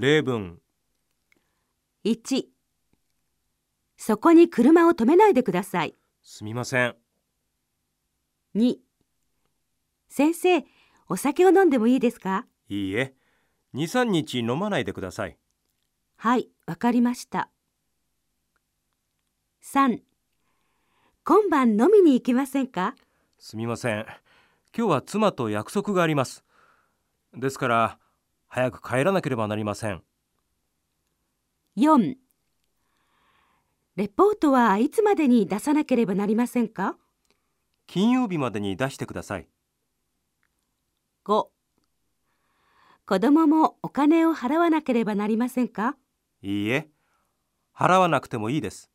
例文。1そこに車を止めないでください。すみません。2先生、お酒を飲んでもいいですか？いいえ。23日飲まないでください。はい、わかりました。3今晩飲みに行きませんか？すみません。今日は妻と約束があります。ですから早く帰らなければなりません ?4 レポートはいつまでに出さなければなりませんか？金曜日までに出してください ?5 子供もお金を払わなければなりませんか？いいえ。払わなくてもいいです